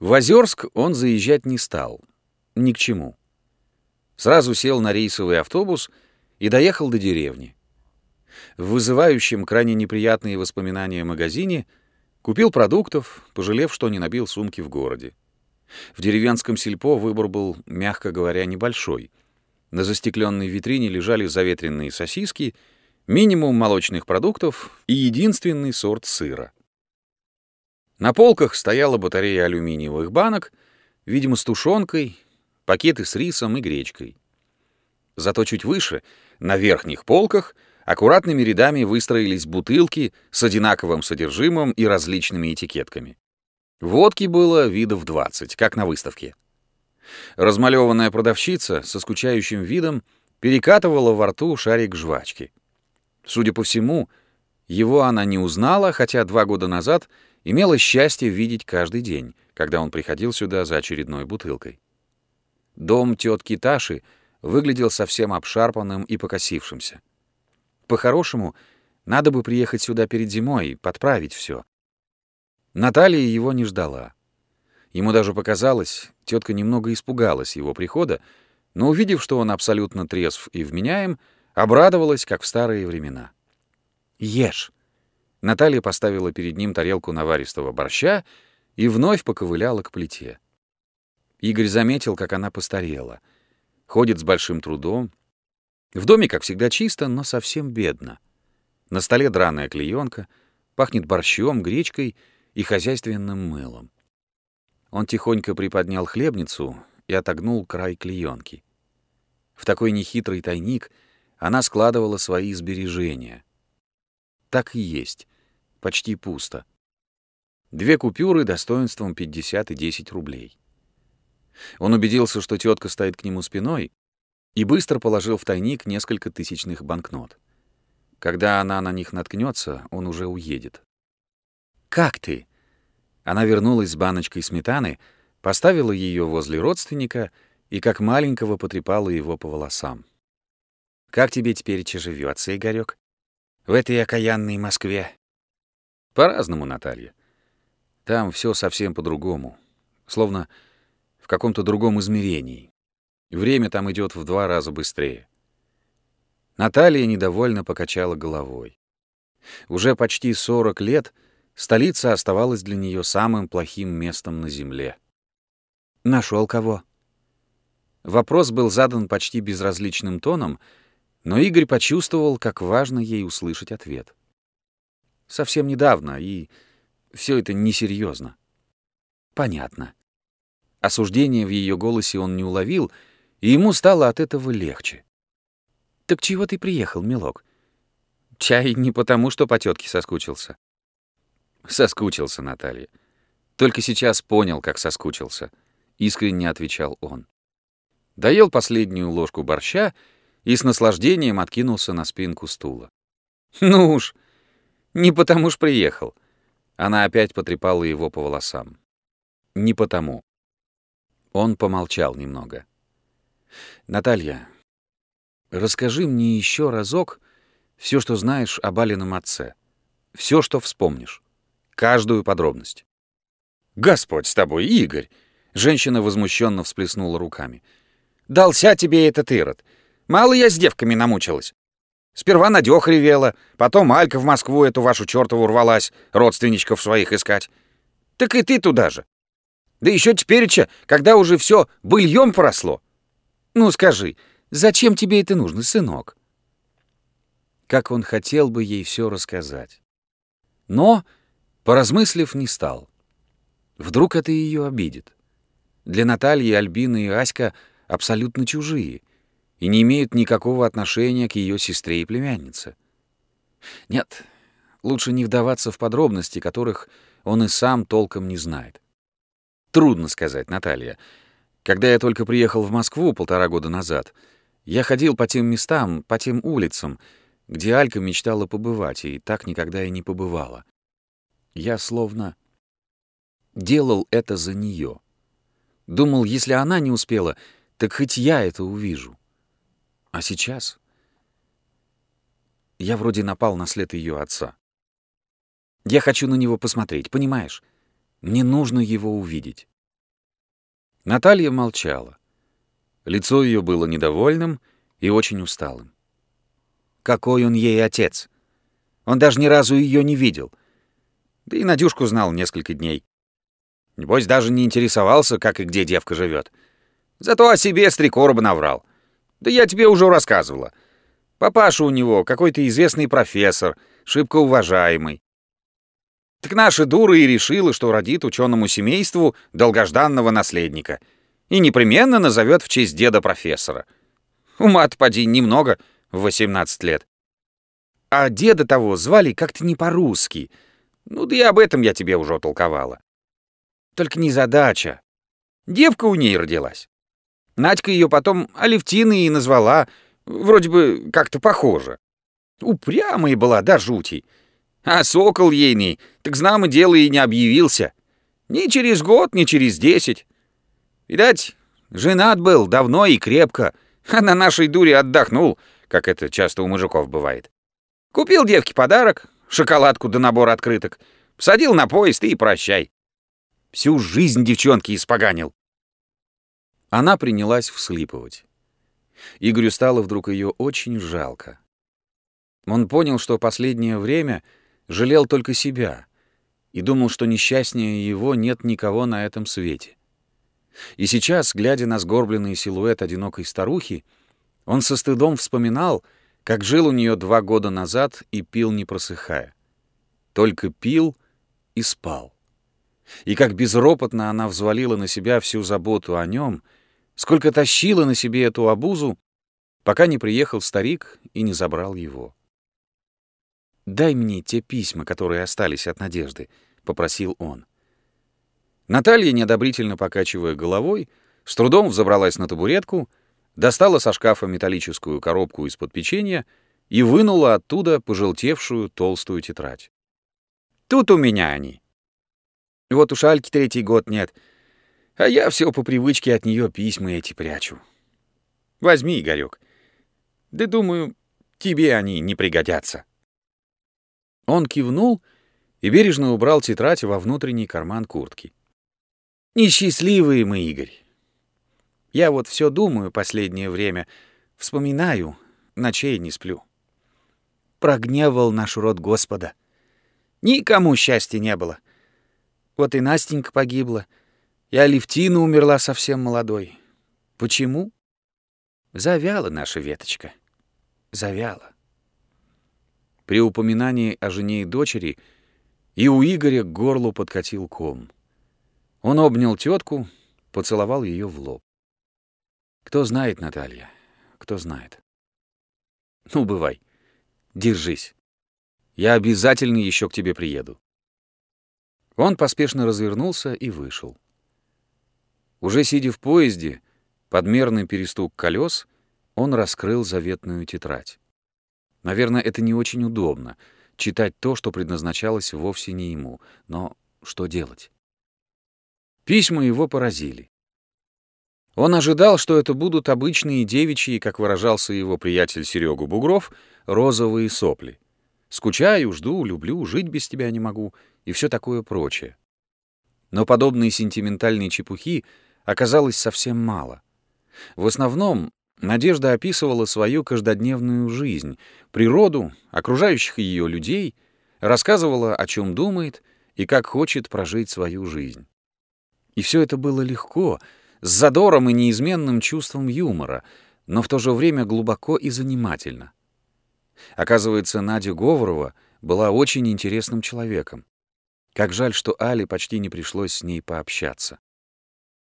В Озерск он заезжать не стал. Ни к чему. Сразу сел на рейсовый автобус и доехал до деревни. В вызывающем крайне неприятные воспоминания магазине купил продуктов, пожалев, что не набил сумки в городе. В деревенском сельпо выбор был, мягко говоря, небольшой. На застекленной витрине лежали заветренные сосиски, минимум молочных продуктов и единственный сорт сыра. На полках стояла батарея алюминиевых банок, видимо, с тушенкой, пакеты с рисом и гречкой. Зато чуть выше, на верхних полках, аккуратными рядами выстроились бутылки с одинаковым содержимым и различными этикетками. Водки было видов 20, как на выставке. Размалеванная продавщица со скучающим видом перекатывала во рту шарик жвачки. Судя по всему, его она не узнала, хотя два года назад — имела счастье видеть каждый день, когда он приходил сюда за очередной бутылкой. Дом тетки Таши выглядел совсем обшарпанным и покосившимся. По-хорошему, надо бы приехать сюда перед зимой и подправить все. Наталья его не ждала. Ему даже показалось, тетка немного испугалась его прихода, но, увидев, что он абсолютно трезв и вменяем, обрадовалась, как в старые времена. «Ешь!» Наталья поставила перед ним тарелку наваристого борща и вновь поковыляла к плите. Игорь заметил, как она постарела. Ходит с большим трудом. В доме, как всегда, чисто, но совсем бедно. На столе драная клеенка, пахнет борщом, гречкой и хозяйственным мылом. Он тихонько приподнял хлебницу и отогнул край клеенки. В такой нехитрый тайник она складывала свои сбережения — так и есть. Почти пусто. Две купюры достоинством 50 и 10 рублей. Он убедился, что тетка стоит к нему спиной, и быстро положил в тайник несколько тысячных банкнот. Когда она на них наткнется, он уже уедет. «Как ты?» Она вернулась с баночкой сметаны, поставила ее возле родственника и как маленького потрепала его по волосам. «Как тебе теперь живется, Игорёк?» В этой окаянной Москве? По-разному, Наталья. Там все совсем по-другому. Словно в каком-то другом измерении. Время там идет в два раза быстрее. Наталья недовольно покачала головой. Уже почти 40 лет столица оставалась для нее самым плохим местом на земле. Нашел кого? Вопрос был задан почти безразличным тоном, но Игорь почувствовал, как важно ей услышать ответ. Совсем недавно, и все это несерьезно. Понятно. Осуждение в ее голосе он не уловил, и ему стало от этого легче. «Так чего ты приехал, милок? Чай не потому, что по тетке соскучился?» «Соскучился, Наталья. Только сейчас понял, как соскучился», — искренне отвечал он. Доел последнюю ложку борща и с наслаждением откинулся на спинку стула. «Ну уж, не потому ж приехал». Она опять потрепала его по волосам. «Не потому». Он помолчал немного. «Наталья, расскажи мне еще разок все, что знаешь о Балином отце. Все, что вспомнишь. Каждую подробность». «Господь с тобой, Игорь!» Женщина возмущенно всплеснула руками. «Дался тебе этот ирод. Мало я с девками намучилась. Сперва Надёха ревела, потом Алька в Москву эту вашу чёртову рвалась, родственничков своих искать. Так и ты туда же. Да ещё тепереча, когда уже всё быльём поросло. Ну скажи, зачем тебе это нужно, сынок? Как он хотел бы ей всё рассказать. Но, поразмыслив, не стал. Вдруг это её обидит. Для Натальи, Альбины и Аська абсолютно чужие — и не имеют никакого отношения к ее сестре и племяннице. Нет, лучше не вдаваться в подробности, которых он и сам толком не знает. Трудно сказать, Наталья. Когда я только приехал в Москву полтора года назад, я ходил по тем местам, по тем улицам, где Алька мечтала побывать, и так никогда и не побывала. Я словно делал это за нее. Думал, если она не успела, так хоть я это увижу. А сейчас я вроде напал на след ее отца. Я хочу на него посмотреть, понимаешь? Мне нужно его увидеть. Наталья молчала. Лицо ее было недовольным и очень усталым. Какой он ей отец? Он даже ни разу ее не видел. Да и Надюшку знал несколько дней. Небось, даже не интересовался, как и где девка живет. Зато о себе с три короба наврал. Да я тебе уже рассказывала. Папаша у него какой-то известный профессор, шибко уважаемый. Так наша дура и решила, что родит ученому семейству долгожданного наследника и непременно назовет в честь деда профессора. Ума-то поди немного в 18 лет. А деда того звали как-то не по-русски. Ну да и об этом я тебе уже толковала. Только не задача. Девка у ней родилась. Надька ее потом Алевтиной и назвала, вроде бы как-то похоже. Упрямая была до да жути. А сокол ейный, так знамо дело и не объявился. Ни через год, ни через десять. Видать, женат был давно и крепко, а на нашей дуре отдохнул, как это часто у мужиков бывает. Купил девке подарок, шоколадку да набор открыток, посадил на поезд и прощай. Всю жизнь девчонки испоганил. Она принялась вслипывать. Игорю стало вдруг ее очень жалко. Он понял, что последнее время — жалел только себя и думал, что несчастнее его нет никого на этом свете. И сейчас, глядя на сгорбленный силуэт одинокой старухи, он со стыдом вспоминал, как жил у нее два года назад и пил не просыхая. Только пил и спал. И как безропотно она взвалила на себя всю заботу о нем, сколько тащила на себе эту обузу, пока не приехал старик и не забрал его. «Дай мне те письма, которые остались от Надежды», — попросил он. Наталья, неодобрительно покачивая головой, с трудом взобралась на табуретку, достала со шкафа металлическую коробку из-под печенья и вынула оттуда пожелтевшую толстую тетрадь. «Тут у меня они. Вот у Шальки третий год нет, а я все по привычке от нее письма эти прячу. Возьми, Игорек. Да думаю, тебе они не пригодятся». Он кивнул и бережно убрал тетрадь во внутренний карман куртки. «Несчастливые мы, Игорь. Я вот все думаю последнее время, вспоминаю, ночей не сплю. Прогневал наш род Господа. Никому счастья не было. Вот и Настенька погибла, и Алевтина умерла совсем молодой. Почему? Завяла наша веточка. Завяла. При упоминании о жене и дочери и у Игоря к горлу подкатил ком. Он обнял тетку, поцеловал ее в лоб. Кто знает, Наталья, кто знает. Ну, бывай, держись. Я обязательно еще к тебе приеду. Он поспешно развернулся и вышел. Уже сидя в поезде, подмерный перестук колес, он раскрыл заветную тетрадь. Наверное, это не очень удобно — читать то, что предназначалось вовсе не ему. Но что делать? Письма его поразили. Он ожидал, что это будут обычные девичьи, как выражался его приятель Серегу Бугров, розовые сопли. «Скучаю, жду, люблю, жить без тебя не могу» и все такое прочее. Но подобной сентиментальной чепухи оказалось совсем мало. В основном Надежда описывала свою каждодневную жизнь, природу, окружающих ее людей, рассказывала, о чем думает и как хочет прожить свою жизнь. И все это было легко, с задором и неизменным чувством юмора, но в то же время глубоко и занимательно. Оказывается, Надя Говорова была очень интересным человеком. Как жаль, что Али почти не пришлось с ней пообщаться.